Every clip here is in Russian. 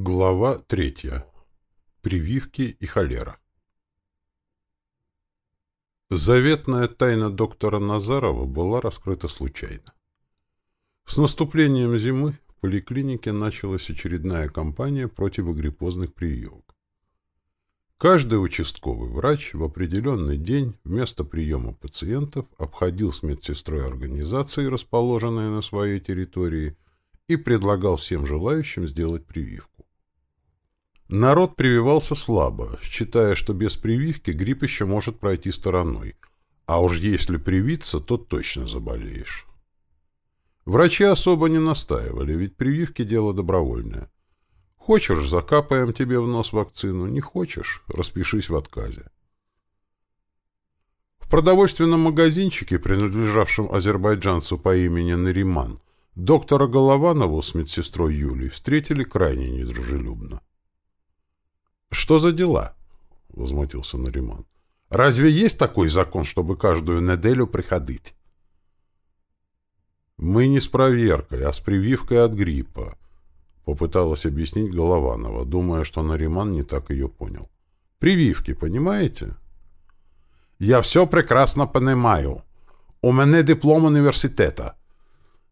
Глава третья. Прививки и холера. Заветная тайна доктора Назарова была раскрыта случайно. С наступлением зимы в поликлинике началась очередная кампания противогриппозных прививок. Каждый участковый врач в определенный день вместо приема пациентов обходил с медсестрой организации, расположенной на своей территории, и предлагал всем желающим сделать прививку. Народ прививался слабо, считая, что без прививки грипп еще может пройти стороной. А уж если привиться, то точно заболеешь. Врачи особо не настаивали, ведь прививки – дело добровольное. Хочешь – закапаем тебе в нос вакцину, не хочешь – распишись в отказе. В продовольственном магазинчике, принадлежавшем азербайджанцу по имени Нариман, доктора Голованову с медсестрой Юлей встретили крайне недружелюбно. «Что за дела?» — возмутился Нариман. «Разве есть такой закон, чтобы каждую неделю приходить?» «Мы не с проверкой, а с прививкой от гриппа», — попыталась объяснить Голованова, думая, что Нариман не так ее понял. «Прививки, понимаете?» «Я все прекрасно понимаю. У меня диплом университета.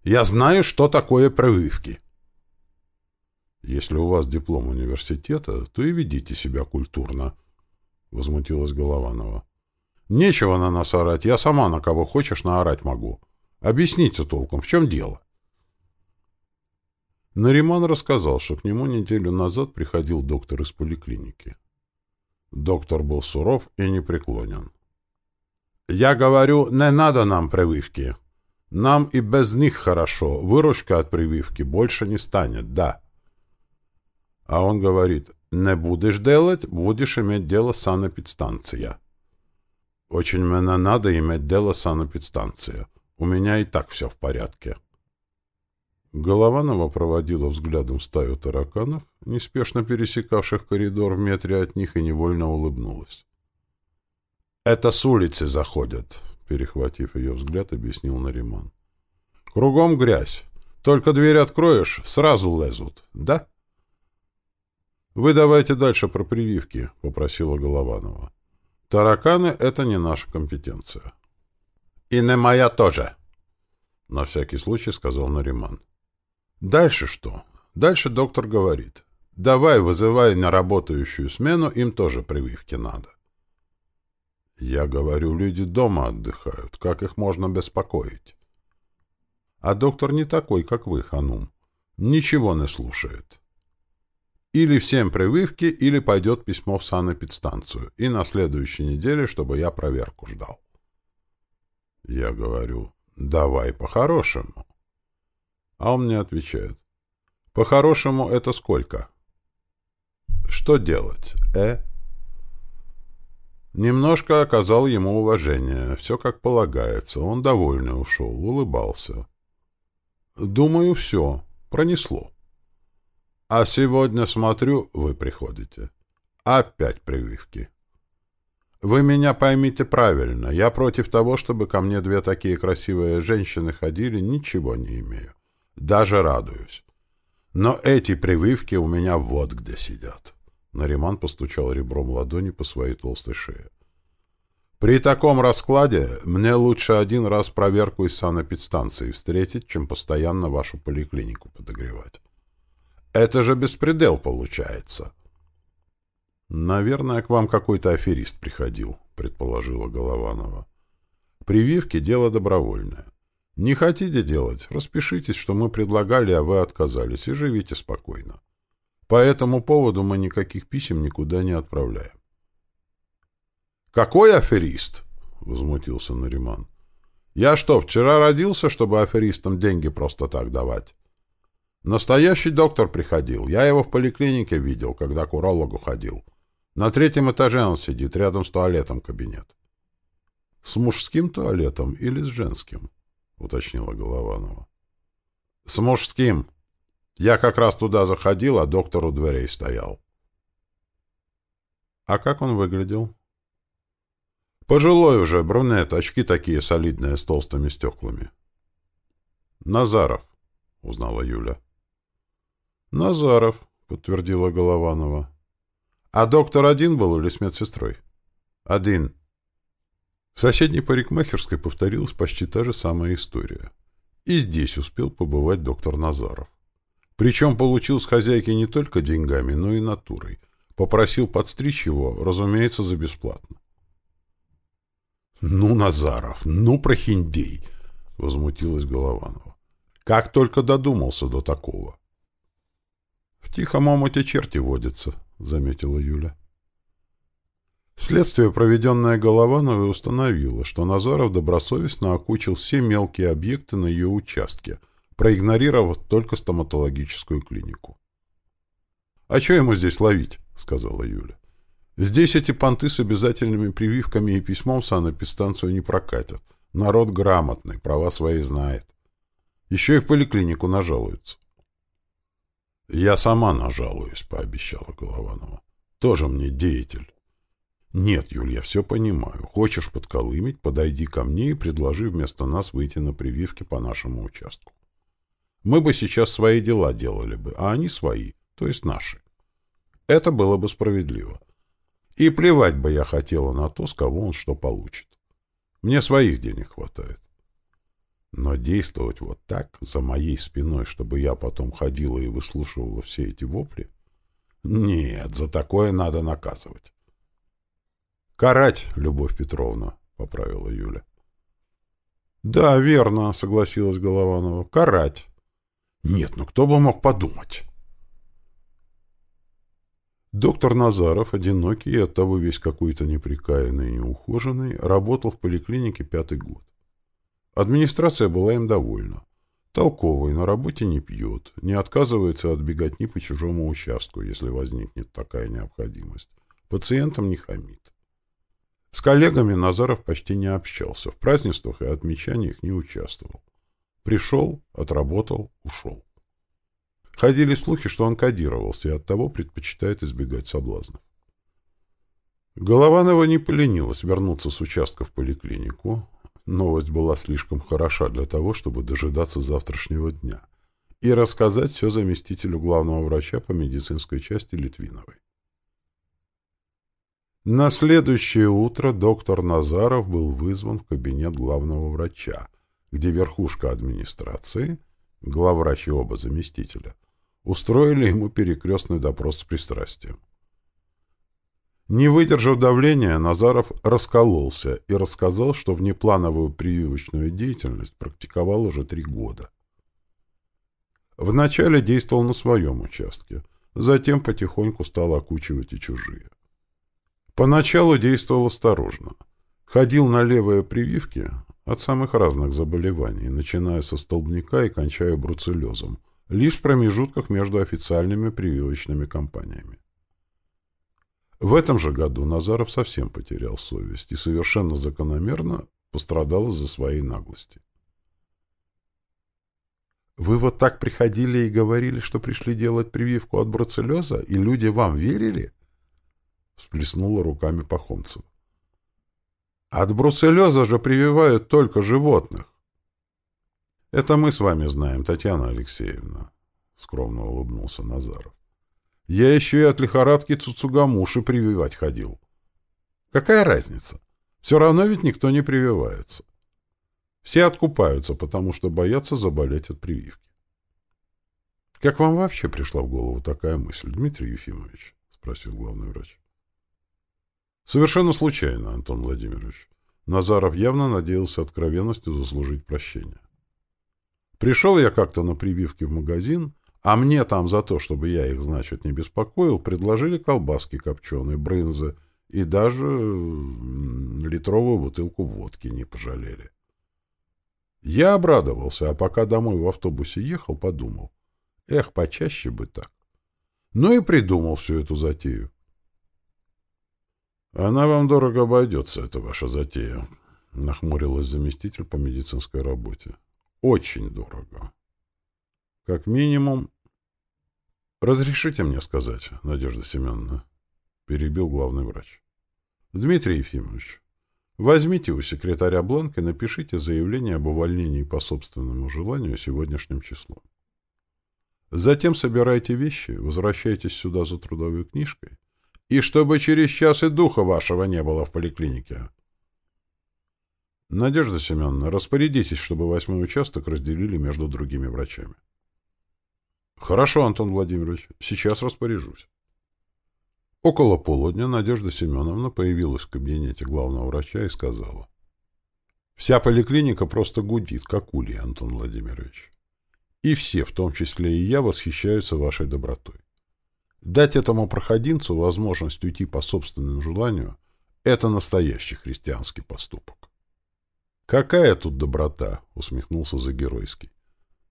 Я знаю, что такое прививки». «Если у вас диплом университета, то и ведите себя культурно», — возмутилась Голованова. «Нечего на нас орать, я сама на кого хочешь наорать могу. Объясните толком, в чем дело?» Нариман рассказал, что к нему неделю назад приходил доктор из поликлиники. Доктор был суров и непреклонен. «Я говорю, не надо нам прививки. Нам и без них хорошо. Выручка от прививки больше не станет, да». А он говорит, не будешь делать, будешь иметь дело санэпидстанция. Очень мне надо иметь дело санэпидстанция. У меня и так все в порядке. Голованова проводила взглядом стаю тараканов, неспешно пересекавших коридор в метре от них, и невольно улыбнулась. «Это с улицы заходят», — перехватив ее взгляд, объяснил Нариман. «Кругом грязь. Только дверь откроешь, сразу лезут, да?» «Вы давайте дальше про прививки», — попросила Голованова. «Тараканы — это не наша компетенция». «И не моя тоже», — на всякий случай сказал Нариман. «Дальше что? Дальше доктор говорит. Давай, вызывай на работающую смену, им тоже прививки надо». «Я говорю, люди дома отдыхают. Как их можно беспокоить?» «А доктор не такой, как вы, Ханум. Ничего не слушает». Или всем прививки, или пойдет письмо в санэпидстанцию. И на следующей неделе, чтобы я проверку ждал. Я говорю, давай по-хорошему. А он мне отвечает, по-хорошему это сколько? Что делать, э? Немножко оказал ему уважение, все как полагается. Он довольно ушел, улыбался. Думаю, все, пронесло. А сегодня смотрю, вы приходите. Опять прививки. Вы меня поймите правильно. Я против того, чтобы ко мне две такие красивые женщины ходили, ничего не имею. Даже радуюсь. Но эти прививки у меня вот где сидят. Нариман постучал ребром ладони по своей толстой шее. При таком раскладе мне лучше один раз проверку из санэпидстанции встретить, чем постоянно вашу поликлинику подогревать. Это же беспредел получается. Наверное, к вам какой-то аферист приходил, предположила Голованова. Прививки — дело добровольное. Не хотите делать? Распишитесь, что мы предлагали, а вы отказались, и живите спокойно. По этому поводу мы никаких писем никуда не отправляем. «Какой аферист?» — возмутился Нариман. «Я что, вчера родился, чтобы аферистам деньги просто так давать? Настоящий доктор приходил. Я его в поликлинике видел, когда к урологу ходил. На третьем этаже он сидит, рядом с туалетом кабинет. — С мужским туалетом или с женским? — уточнила Голованова. — С мужским. Я как раз туда заходил, а доктор у дверей стоял. — А как он выглядел? — Пожилой уже, брюнет, очки такие солидные, с толстыми стеклами. — Назаров, — узнала Юля. — Назаров, — подтвердила Голованова. «А доктор один был или с медсестрой?» «Один». В соседней парикмахерской повторилась почти та же самая история. И здесь успел побывать доктор Назаров. Причем получил с хозяйки не только деньгами, но и натурой. Попросил подстричь его, разумеется, за бесплатно. «Ну, Назаров, ну, прохиндей!» — возмутилась Голованова. «Как только додумался до такого!» «В тихом омуте черти водятся», — заметила Юля. Следствие, проведенное Головановой, установило, что Назаров добросовестно окучил все мелкие объекты на ее участке, проигнорировав только стоматологическую клинику. «А что ему здесь ловить?» — сказала Юля. «Здесь эти понты с обязательными прививками и письмом в не прокатят. Народ грамотный, права свои знает. Еще и в поликлинику нажалуются». «Я сама нажалуюсь», — пообещала Голованова. «Тоже мне деятель». «Нет, Юль, я все понимаю. Хочешь подколымить, подойди ко мне и предложи вместо нас выйти на прививки по нашему участку. Мы бы сейчас свои дела делали бы, а они свои, то есть наши. Это было бы справедливо. И плевать бы я хотела на то, с кого он что получит. Мне своих денег хватает. Но действовать вот так, за моей спиной, чтобы я потом ходила и выслушивала все эти вопли? Нет, за такое надо наказывать. «Карать, Любовь Петровна», — поправила Юля. «Да, верно», — согласилась Голованова. «Карать». «Нет, ну кто бы мог подумать?» Доктор Назаров, одинокий и оттого весь какой-то неприкаянный и неухоженный, работал в поликлинике пятый год. Администрация была им довольна. Толковый, на работе не пьет, не отказывается от беготни по чужому участку, если возникнет такая необходимость. Пациентам не хамит. С коллегами Назаров почти не общался, в празднествах и отмечаниях не участвовал. Пришел, отработал, ушел. Ходили слухи, что он кодировался и оттого предпочитает избегать соблазнов. Голованова не поленилась вернуться с участка в поликлинику. Новость была слишком хороша для того, чтобы дожидаться завтрашнего дня и рассказать все заместителю главного врача по медицинской части Литвиновой. На следующее утро доктор Назаров был вызван в кабинет главного врача, где верхушка администрации, главврач и оба заместителя, устроили ему перекрестный допрос с пристрастием. Не выдержав давления, Назаров раскололся и рассказал, что внеплановую прививочную деятельность практиковал уже три года. Вначале действовал на своем участке, затем потихоньку стал окучивать и чужие. Поначалу действовал осторожно. Ходил на левые прививки от самых разных заболеваний, начиная со столбняка и кончая бруцеллезом, лишь в промежутках между официальными прививочными кампаниями. В этом же году Назаров совсем потерял совесть и совершенно закономерно пострадал из-за своей наглости. «Вы вот так приходили и говорили, что пришли делать прививку от бруцеллеза, и люди вам верили?» — всплеснула руками Пахомцева. «От бруцеллеза же прививают только животных». «Это мы с вами знаем, Татьяна Алексеевна», — скромно улыбнулся Назаров. «Я еще и от лихорадки Цуцугамуши прививать ходил». «Какая разница? Все равно ведь никто не прививается. Все откупаются, потому что боятся заболеть от прививки». «Как вам вообще пришла в голову такая мысль, Дмитрий Ефимович?» — спросил главный врач. Совершенно случайно, Антон Владимирович. Назаров явно надеялся откровенностью заслужить прощение. Пришел я как-то на прививки в магазин, а мне там за то, чтобы я их, значит, не беспокоил, предложили колбаски копченые, брынзы и даже литровую бутылку водки не пожалели. Я обрадовался, а пока домой в автобусе ехал, подумал. Эх, почаще бы так. Ну и придумал всю эту затею. «Она вам дорого обойдется, эта ваша затея», — нахмурилась заместитель по медицинской работе. «Очень дорого. Как минимум...» «Разрешите мне сказать, Надежда Семеновна?» — перебил главный врач. «Дмитрий Ефимович, возьмите у секретаря бланк и напишите заявление об увольнении по собственному желанию сегодняшним числом. Затем собирайте вещи, возвращайтесь сюда за трудовой книжкой, и чтобы через час и духа вашего не было в поликлинике. Надежда Семеновна, распорядитесь, чтобы восьмой участок разделили между другими врачами. Хорошо, Антон Владимирович, сейчас распоряжусь. Около полудня Надежда Семеновна появилась в кабинете главного врача и сказала. Вся поликлиника просто гудит, как улей, Антон Владимирович. И все, в том числе и я, восхищаются вашей добротой. Дать этому проходимцу возможность уйти по собственному желанию – это настоящий христианский поступок. «Какая тут доброта?» — усмехнулся Загеройский.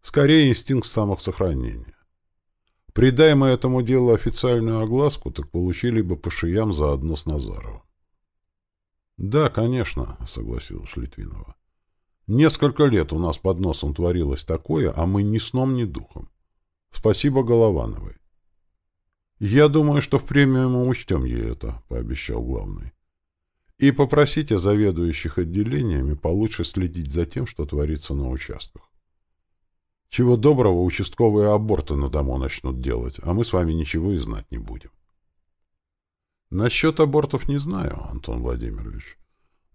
«Скорее инстинкт самосохранения. Придай мы этому делу официальную огласку, так получили бы по шиям заодно с Назаровым». «Да, конечно», — согласилась Литвинова. «Несколько лет у нас под носом творилось такое, а мы ни сном, ни духом. Спасибо Головановой». «Я думаю, что в премию мы учтем ей это», — пообещал главный и попросите заведующих отделениями получше следить за тем, что творится на участках. Чего доброго, участковые аборты на дому начнут делать, а мы с вами ничего и знать не будем. Насчет абортов не знаю, Антон Владимирович.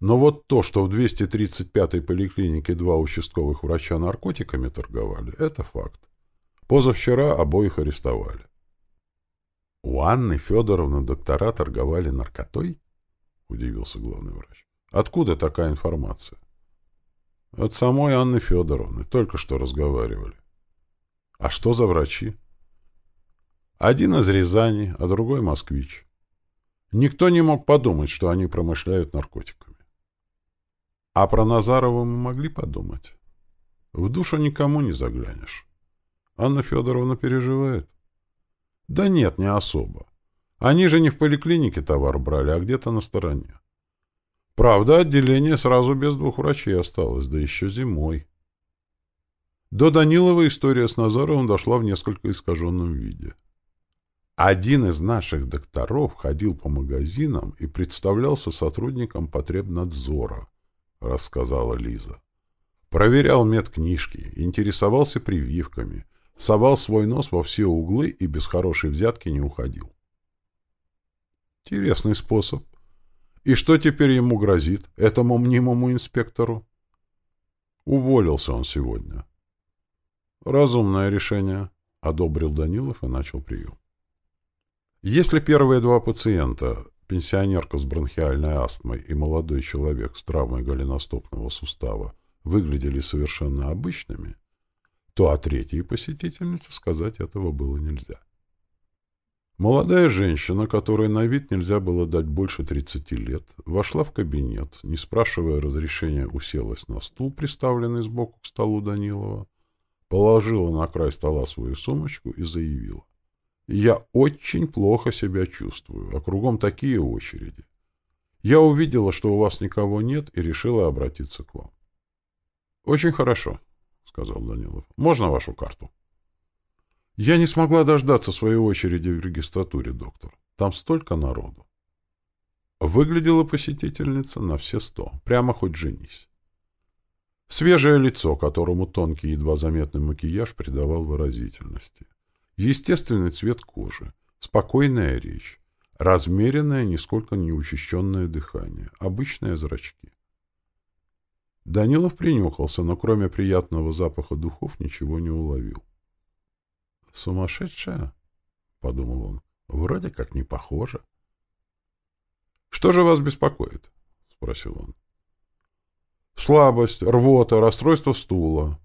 Но вот то, что в 235-й поликлинике два участковых врача наркотиками торговали, это факт. Позавчера обоих арестовали. У Анны Федоровны доктора торговали наркотой? удивился главный врач. Откуда такая информация? От самой Анны Федоровны. Только что разговаривали. А что за врачи? Один из Рязани, а другой москвич. Никто не мог подумать, что они промышляют наркотиками. А про Назарова мы могли подумать. В душу никому не заглянешь. Анна Федоровна переживает? Да нет, не особо. Они же не в поликлинике товар брали, а где-то на стороне. Правда, отделение сразу без двух врачей осталось, да еще зимой. До Данилова история с Назаровым дошла в несколько искаженном виде. Один из наших докторов ходил по магазинам и представлялся сотрудником потребнадзора, рассказала Лиза. Проверял медкнижки, интересовался прививками, совал свой нос во все углы и без хорошей взятки не уходил. Интересный способ. И что теперь ему грозит, этому мнимому инспектору? Уволился он сегодня. Разумное решение, — одобрил Данилов и начал прием. Если первые два пациента, пенсионерка с бронхиальной астмой и молодой человек с травмой голеностопного сустава, выглядели совершенно обычными, то о третьей посетительнице сказать этого было нельзя. Молодая женщина, которой на вид нельзя было дать больше 30 лет, вошла в кабинет, не спрашивая разрешения, уселась на стул, приставленный сбоку к столу Данилова, положила на край стола свою сумочку и заявила. «Я очень плохо себя чувствую, а кругом такие очереди. Я увидела, что у вас никого нет, и решила обратиться к вам». «Очень хорошо», — сказал Данилов. «Можно вашу карту?» Я не смогла дождаться своей очереди в регистратуре, доктор. Там столько народу. Выглядела посетительница на все сто. Прямо хоть женись. Свежее лицо, которому тонкий, едва заметный макияж придавал выразительности. Естественный цвет кожи. Спокойная речь. Размеренное, нисколько не учащенное дыхание. Обычные зрачки. Данилов принюхался, но кроме приятного запаха духов ничего не уловил. Сумасшедшая? — подумал он. — Вроде как не похоже. — Что же вас беспокоит? — спросил он. — Слабость, рвота, расстройство стула.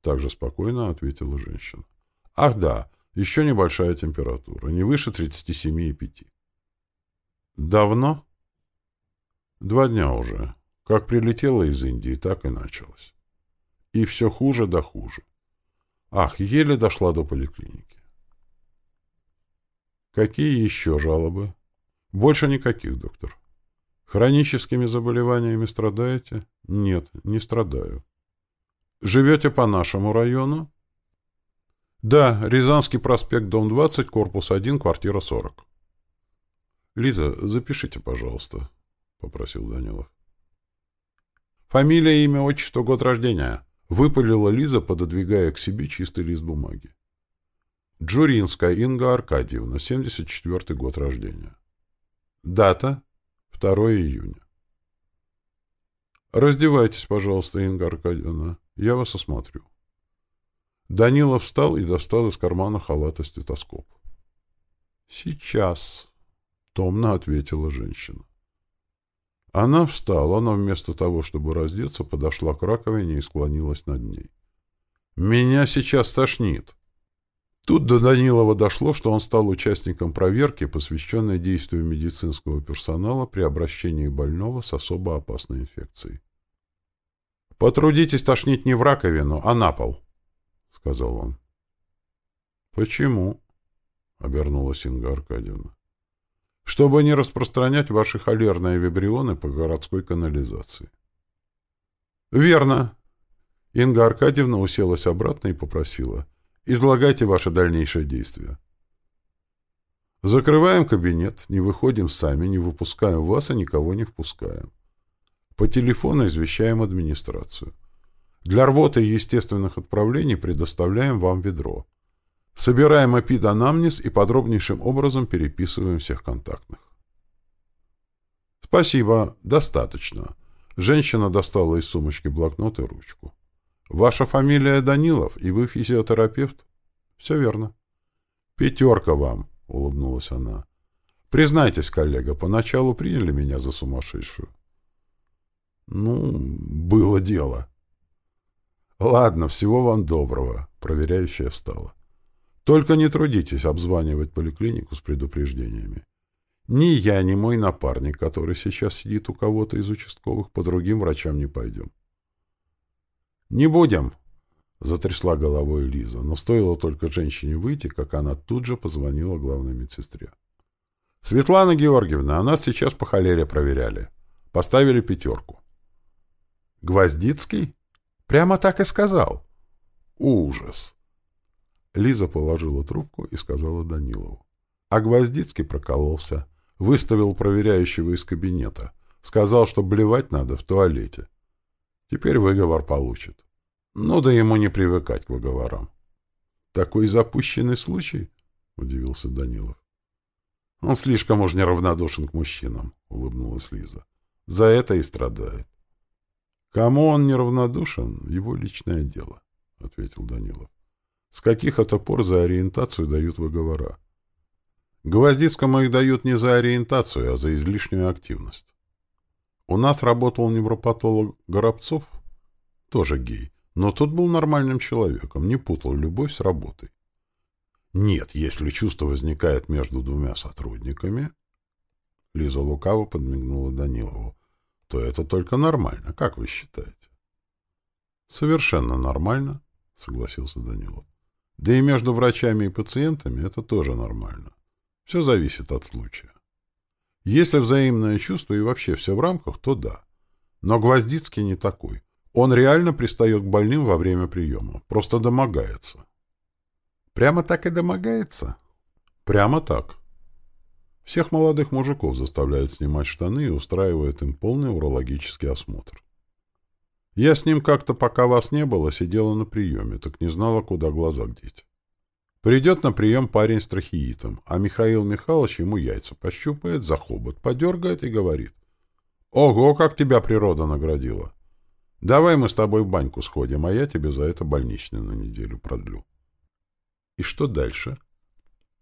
Также спокойно ответила женщина. — Ах да, еще небольшая температура, не выше 37,5. — Давно? — Два дня уже. Как прилетела из Индии, так и началось. И все хуже да хуже. Ах, еле дошла до поликлиники. Какие еще жалобы? Больше никаких, доктор. Хроническими заболеваниями страдаете? Нет, не страдаю. Живете по нашему району? Да, Рязанский проспект, дом 20, корпус 1, квартира 40. Лиза, запишите, пожалуйста, попросил Данилов. Фамилия, имя, отчество, год рождения. Выпалила Лиза, пододвигая к себе чистый лист бумаги. Джуринская Инга Аркадьевна, 74 год рождения. Дата 2 июня. Раздевайтесь, пожалуйста, Инга Аркадьевна. Я вас осмотрю. Данила встал и достал из кармана халата стетоскоп. «Сейчас», — томно ответила женщина. Она встала, но вместо того, чтобы раздеться, подошла к раковине и склонилась над ней. «Меня сейчас тошнит!» Тут до Данилова дошло, что он стал участником проверки, посвященной действию медицинского персонала при обращении больного с особо опасной инфекцией. «Потрудитесь тошнить не в раковину, а на пол», — сказал он. «Почему?» — обернулась Инга Аркадьевна. «Чтобы не распространять ваши холерные вибрионы по городской канализации». «Верно». Инга Аркадьевна уселась обратно и попросила. «Излагайте ваши дальнейшие действия». «Закрываем кабинет, не выходим сами, не выпускаем вас и никого не впускаем. По телефону извещаем администрацию. Для рвоты и естественных отправлений предоставляем вам ведро. Собираем эпиданамнез и подробнейшим образом переписываем всех контактных. Спасибо, достаточно. Женщина достала из сумочки блокнот и ручку. Ваша фамилия Данилов, и вы физиотерапевт? Все верно. Пятерка вам, улыбнулась она. Признайтесь, коллега, поначалу приняли меня за сумасшедшую. Ну, было дело. Ладно, всего вам доброго. Проверяющая встала. Только не трудитесь обзванивать поликлинику с предупреждениями. Ни я, ни мой напарник, который сейчас сидит у кого-то из участковых, по другим врачам не пойдем. «Не будем!» — затрясла головой Лиза, но стоило только женщине выйти, как она тут же позвонила главной медсестре. «Светлана Георгиевна, а нас сейчас по холере проверяли. Поставили пятерку». «Гвоздицкий?» «Прямо так и сказал». «Ужас!» Лиза положила трубку и сказала Данилову. А Гвоздицкий прокололся, выставил проверяющего из кабинета, сказал, что блевать надо в туалете. Теперь выговор получит. Ну да ему не привыкать к выговорам. Такой запущенный случай? — удивился Данилов. Он слишком уж неравнодушен к мужчинам, — улыбнулась Лиза. За это и страдает. Кому он неравнодушен, его личное дело, — ответил Данилов. С каких это пор за ориентацию дают выговора? Гвоздицкому их дают не за ориентацию, а за излишнюю активность. У нас работал невропатолог Горобцов, тоже гей, но тот был нормальным человеком, не путал любовь с работой. Нет, если чувство возникает между двумя сотрудниками, Лиза лукаво подмигнула Данилову, то это только нормально, как вы считаете? Совершенно нормально, согласился Данилов. Да и между врачами и пациентами это тоже нормально. Все зависит от случая. Если взаимное чувство и вообще все в рамках, то да. Но Гвоздицкий не такой. Он реально пристает к больным во время приема. Просто домогается. Прямо так и домогается? Прямо так. Всех молодых мужиков заставляют снимать штаны и устраивают им полный урологический осмотр. Я с ним как-то, пока вас не было, сидела на приеме, так не знала, куда глаза деть. Придет на прием парень с трахеитом, а Михаил Михайлович ему яйца пощупает, за хобот подергает и говорит. «Ого, как тебя природа наградила! Давай мы с тобой в баньку сходим, а я тебе за это больничный на неделю продлю». «И что дальше?»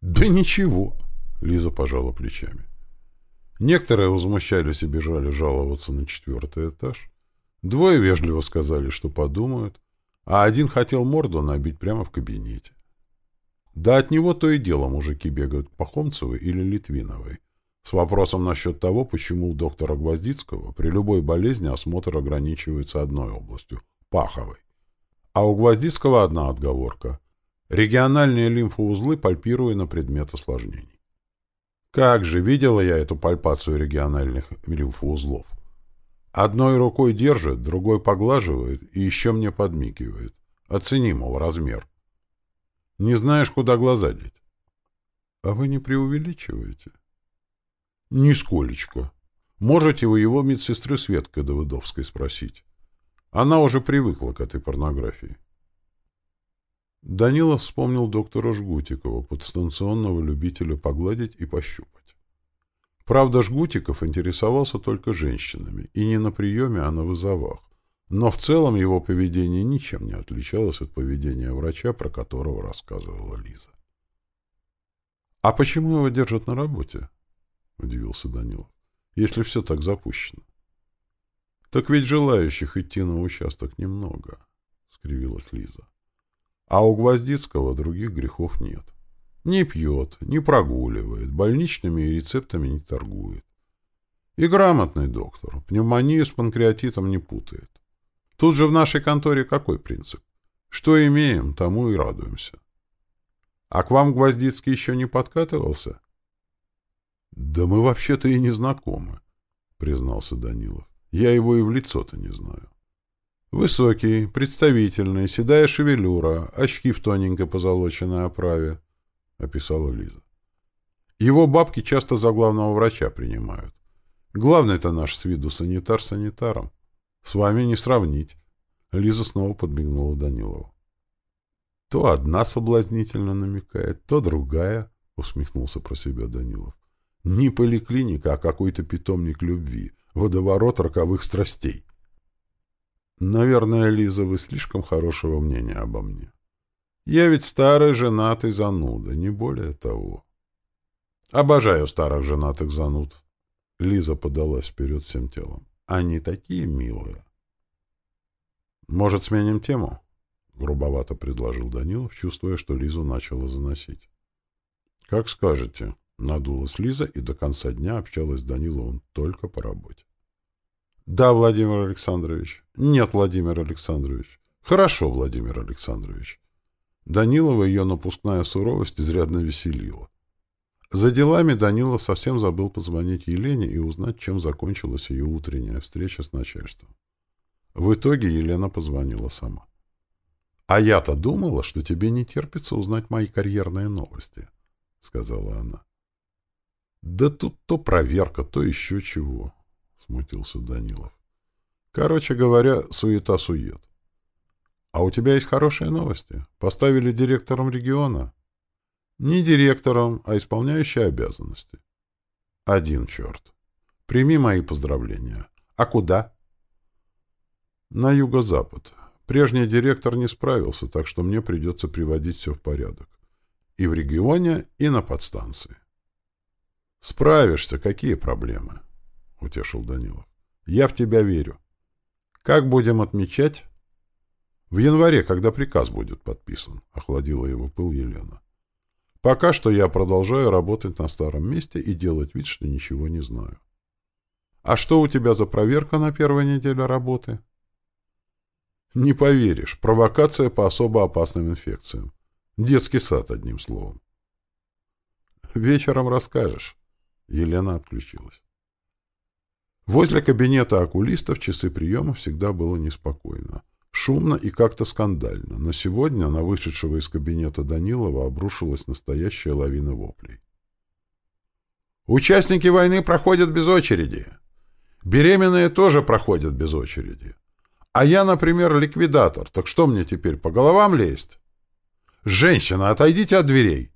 «Да ничего!» — Лиза пожала плечами. Некоторые возмущались и бежали жаловаться на четвертый этаж. Двое вежливо сказали, что подумают, а один хотел морду набить прямо в кабинете. Да от него то и дело мужики бегают к Пахомцевой или Литвиновой с вопросом насчет того, почему у доктора Гвоздицкого при любой болезни осмотр ограничивается одной областью – паховой. А у Гвоздицкого одна отговорка – региональные лимфоузлы пальпируя на предмет осложнений. Как же, видела я эту пальпацию региональных лимфоузлов. Одной рукой держит, другой поглаживает и еще мне подмигивает. Оцени, мол, размер. Не знаешь, куда глаза деть. А вы не преувеличиваете? Нисколечко. Можете вы его медсестры Светкой Давыдовской спросить. Она уже привыкла к этой порнографии. Данилов вспомнил доктора Жгутикова, подстанционного любителя погладить и пощупать. Правда, Жгутиков интересовался только женщинами, и не на приеме, а на вызовах. Но в целом его поведение ничем не отличалось от поведения врача, про которого рассказывала Лиза. — А почему его держат на работе? — удивился Данилов. — Если все так запущено. — Так ведь желающих идти на участок немного, — скривилась Лиза. А у Гвоздицкого других грехов нет. Не пьет, не прогуливает, больничными и рецептами не торгует. И грамотный доктор, пневмонию с панкреатитом не путает. Тут же в нашей конторе какой принцип? Что имеем, тому и радуемся. А к вам Гвоздицкий еще не подкатывался? — Да мы вообще-то и не знакомы, — признался Данилов. Я его и в лицо-то не знаю. Высокий, представительный, седая шевелюра, очки в тоненькой позолоченной оправе, — описала Лиза. Его бабки часто за главного врача принимают. Главный-то наш с виду санитар санитаром. С вами не сравнить. Лиза снова подмигнула Данилову. То одна соблазнительно намекает, то другая, — усмехнулся про себя Данилов. Не поликлиника, а какой-то питомник любви, водоворот роковых страстей. Наверное, Лиза, вы слишком хорошего мнения обо мне. Я ведь старый женатый зануда, не более того. Обожаю старых женатых зануд. Лиза подалась вперед всем телом. Они такие милые. Может, сменим тему? Грубовато предложил Данилов, чувствуя, что Лизу начала заносить. Как скажете. Надулась Лиза и до конца дня общалась с Даниловым только по работе. Да, Владимир Александрович. Нет, Владимир Александрович. Хорошо, Владимир Александрович. Данилова ее напускная суровость изрядно веселила. За делами Данилов совсем забыл позвонить Елене и узнать, чем закончилась ее утренняя встреча с начальством. В итоге Елена позвонила сама. «А я-то думала, что тебе не терпится узнать мои карьерные новости», — сказала она. «Да тут то проверка, то еще чего смутился Данилов. Короче говоря, суета-сует. А у тебя есть хорошие новости. Поставили директором региона. Не директором, а исполняющей обязанности. Один черт. Прими мои поздравления. А куда? На юго-запад. Прежний директор не справился, так что мне придется приводить все в порядок. И в регионе, и на подстанции. Справишься, какие проблемы? —— утешил Данилов. — Я в тебя верю. Как будем отмечать? — В январе, когда приказ будет подписан, — охладила его пыл Елена. — Пока что я продолжаю работать на старом месте и делать вид, что ничего не знаю. — А что у тебя за проверка на первой неделе работы? — Не поверишь, провокация по особо опасным инфекциям. Детский сад, одним словом. — Вечером расскажешь. Елена отключилась. Возле кабинета окулиста в часы приема всегда было неспокойно. Шумно и как-то скандально, но сегодня на вышедшего из кабинета Данилова обрушилась настоящая лавина воплей. «Участники войны проходят без очереди. Беременные тоже проходят без очереди. А я, например, ликвидатор, так что мне теперь, по головам лезть? Женщина, отойдите от дверей!»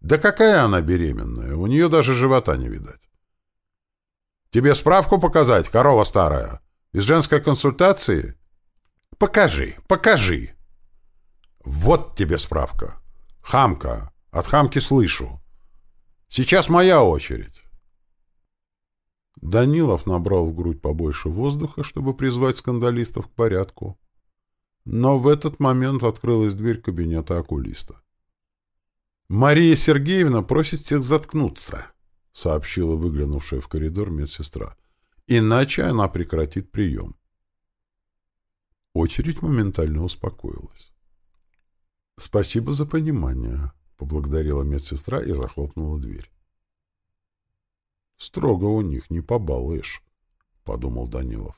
«Да какая она беременная? У нее даже живота не видать. Тебе справку показать, корова старая? Из женской консультации? Покажи, покажи. Вот тебе справка. Хамка. От хамки слышу. Сейчас моя очередь. Данилов набрал в грудь побольше воздуха, чтобы призвать скандалистов к порядку. Но в этот момент открылась дверь кабинета окулиста. «Мария Сергеевна просит всех заткнуться», — сообщила выглянувшая в коридор медсестра. «Иначе она прекратит прием». Очередь моментально успокоилась. «Спасибо за понимание», — поблагодарила медсестра и захлопнула дверь. «Строго у них не побалуешь», — подумал Данилов.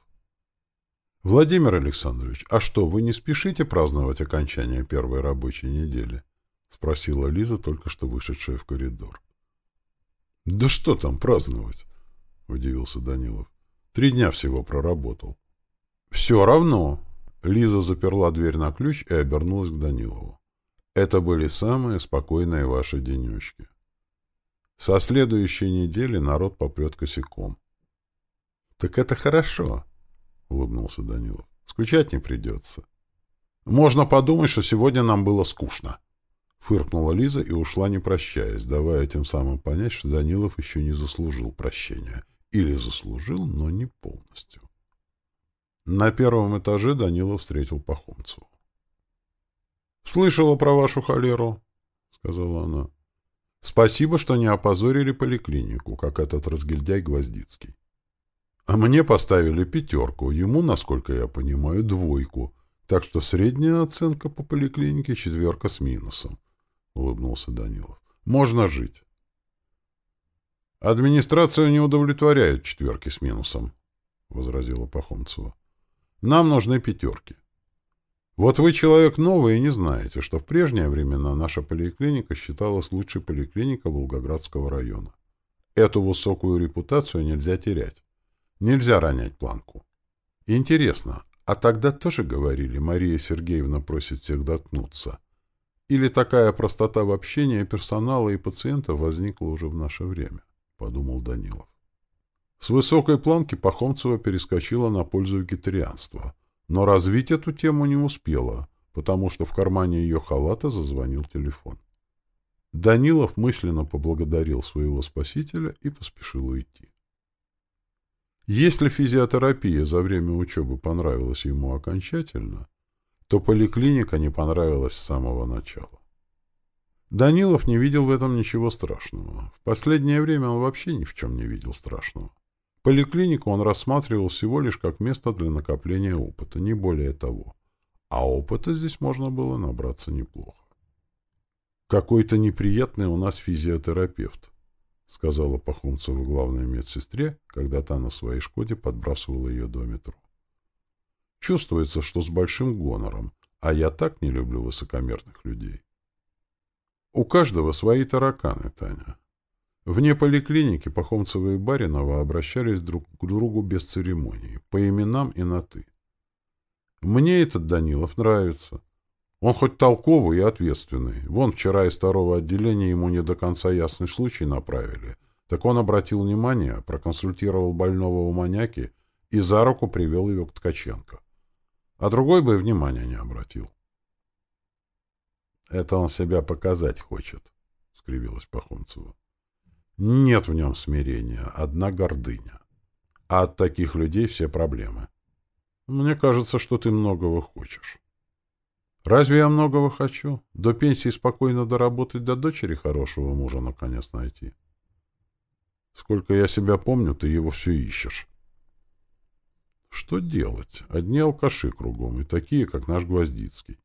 «Владимир Александрович, а что, вы не спешите праздновать окончание первой рабочей недели?» — спросила Лиза, только что вышедшая в коридор. — Да что там праздновать? — удивился Данилов. — Три дня всего проработал. — Все равно. Лиза заперла дверь на ключ и обернулась к Данилову. Это были самые спокойные ваши денечки. Со следующей недели народ попрет косяком. — Так это хорошо, — улыбнулся Данилов. — Скучать не придется. — Можно подумать, что сегодня нам было скучно. Фыркнула Лиза и ушла, не прощаясь, давая тем самым понять, что Данилов еще не заслужил прощения. Или заслужил, но не полностью. На первом этаже Данилов встретил Пахомцеву. «Слышала про вашу холеру», — сказала она. «Спасибо, что не опозорили поликлинику, как этот разгильдяй Гвоздицкий. А мне поставили пятерку, ему, насколько я понимаю, двойку, так что средняя оценка по поликлинике четверка с минусом», — улыбнулся Данилов. «Можно жить». «Администрацию не удовлетворяют четверки с минусом», — возразила Пахомцева. «Нам нужны пятерки. Вот вы человек новый и не знаете, что в прежние времена наша поликлиника считалась лучшей поликлиникой Волгоградского района. Эту высокую репутацию нельзя терять. Нельзя ронять планку. Интересно, а тогда тоже говорили, Мария Сергеевна просит всех доткнуться? Или такая простота в общении персонала и пациентов возникла уже в наше время? Подумал Данилов. С высокой планки Пахомцева перескочила на пользу вегетарианства – но развить эту тему не успела, потому что в кармане ее халата зазвонил телефон. Данилов мысленно поблагодарил своего спасителя и поспешил уйти. Если физиотерапия за время учебы понравилась ему окончательно, то поликлиника не понравилась с самого начала. Данилов не видел в этом ничего страшного. В последнее время он вообще ни в чем не видел страшного. Поликлинику он рассматривал всего лишь как место для накопления опыта, не более того. А опыта здесь можно было набраться неплохо. «Какой-то неприятный у нас физиотерапевт», — сказала Пахомцева главной медсестре, когда та на своей «Шкоде» подбрасывала ее до метро. «Чувствуется, что с большим гонором, а я так не люблю высокомерных людей». «У каждого свои тараканы, Таня. Вне поликлиники Пахомцева и Баринова обращались друг к другу без церемоний, по именам и на «ты». Мне этот Данилов нравится. Он хоть толковый и ответственный. Вон вчера из второго отделения ему не до конца ясный случай направили. Так он обратил внимание, проконсультировал больного у маньяки и за руку привел его к Ткаченко. А другой бы внимания не обратил. «Это он себя показать хочет», — скривилась Пахомцева. Нет в нем смирения, одна гордыня. А от таких людей все проблемы. Мне кажется, что ты многого хочешь. Разве я многого хочу? До пенсии спокойно доработать, до дочери хорошего мужа наконец найти. Сколько я себя помню, ты его все ищешь. Что делать? Одни алкаши кругом, и такие, как наш Гвоздицкий.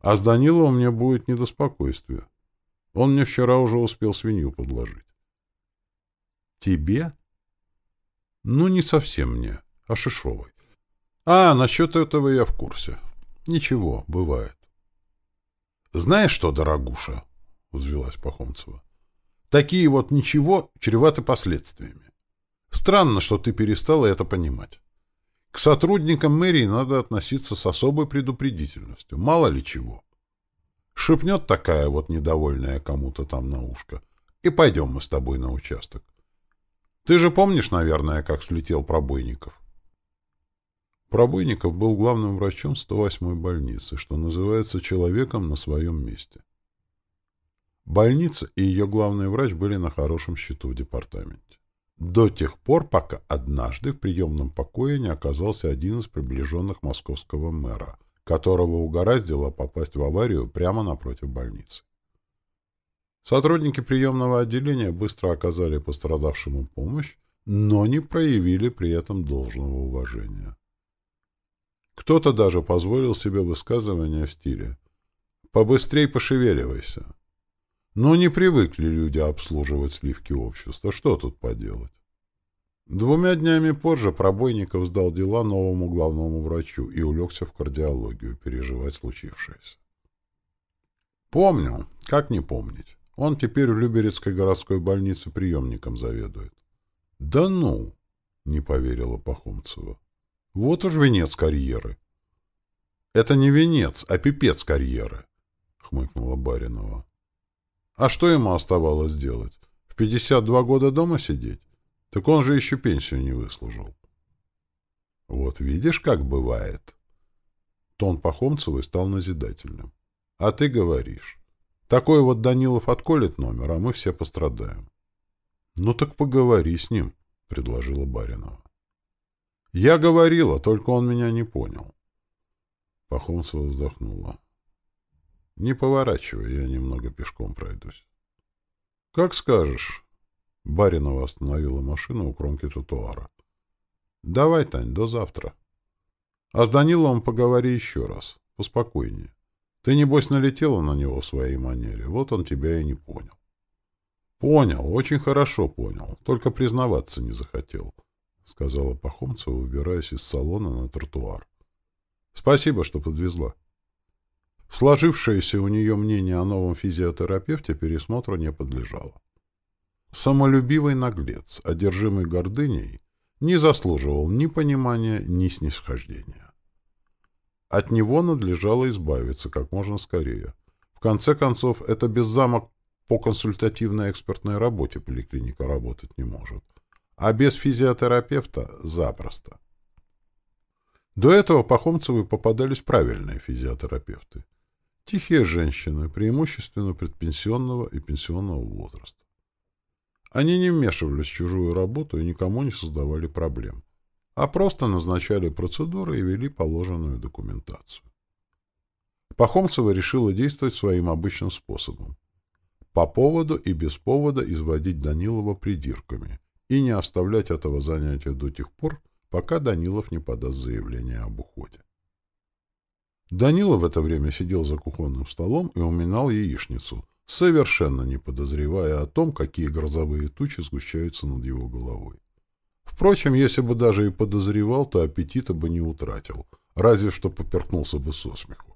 А с Даниловым мне будет не до спокойствия. Он мне вчера уже успел свинью подложить. Тебе? Ну, не совсем мне, а Шишовой. А, насчет этого я в курсе. Ничего, бывает. Знаешь что, дорогуша, взвелась Пахомцева, такие вот ничего чреваты последствиями. Странно, что ты перестала это понимать. К сотрудникам мэрии надо относиться с особой предупредительностью. Мало ли чего. Шепнет такая вот недовольная кому-то там на ушко. И пойдем мы с тобой на участок. Ты же помнишь, наверное, как слетел Пробойников? Пробойников был главным врачом 108-й больницы, что называется человеком на своем месте. Больница и ее главный врач были на хорошем счету в департаменте. До тех пор, пока однажды в приемном покое не оказался один из приближенных московского мэра, которого угораздило попасть в аварию прямо напротив больницы. Сотрудники приемного отделения быстро оказали пострадавшему помощь, но не проявили при этом должного уважения. Кто-то даже позволил себе высказывание в стиле «побыстрей пошевеливайся». Но не привыкли люди обслуживать сливки общества. Что тут поделать? Двумя днями позже Пробойников сдал дела новому главному врачу и улегся в кардиологию переживать случившееся. Помню, как не помнить. Он теперь в Люберецкой городской больнице приемником заведует. — Да ну! — не поверила Пахомцева. — Вот уж венец карьеры. — Это не венец, а пипец карьеры, — хмыкнула Баринова. А что ему оставалось делать? В 52 года дома сидеть? Так он же еще пенсию не выслужил. Вот видишь, как бывает. Тон Пахомцевой стал назидательным. А ты говоришь. Такой вот Данилов отколет номер, а мы все пострадаем. Ну так поговори с ним, предложила Баринова. Я говорила, только он меня не понял. Пахомцева вздохнула. Не поворачивай, я немного пешком пройдусь. Как скажешь. Баринова остановила машину у кромки тротуара. Давай, Тань, до завтра. А с Даниловым поговори еще раз. Поспокойнее. Ты, небось, налетела на него в своей манере. Вот он тебя и не понял. Понял, очень хорошо понял. Только признаваться не захотел, — сказала Пахомцева, выбираясь из салона на тротуар. Спасибо, что подвезла. Сложившееся у нее мнение о новом физиотерапевте пересмотру не подлежало. Самолюбивый наглец, одержимый гордыней, не заслуживал ни понимания, ни снисхождения. От него надлежало избавиться как можно скорее. В конце концов, это без замок по консультативной экспертной работе поликлиника работать не может. А без физиотерапевта – запросто. До этого Пахомцевы попадались правильные физиотерапевты. Тихие женщины, преимущественно предпенсионного и пенсионного возраста. Они не вмешивались в чужую работу и никому не создавали проблем, а просто назначали процедуры и вели положенную документацию. Пахомцева решила действовать своим обычным способом. По поводу и без повода изводить Данилова придирками и не оставлять этого занятия до тех пор, пока Данилов не подаст заявление об уходе. Данила в это время сидел за кухонным столом и уминал яичницу, совершенно не подозревая о том, какие грозовые тучи сгущаются над его головой. Впрочем, если бы даже и подозревал, то аппетита бы не утратил, разве что поперхнулся бы со смеху.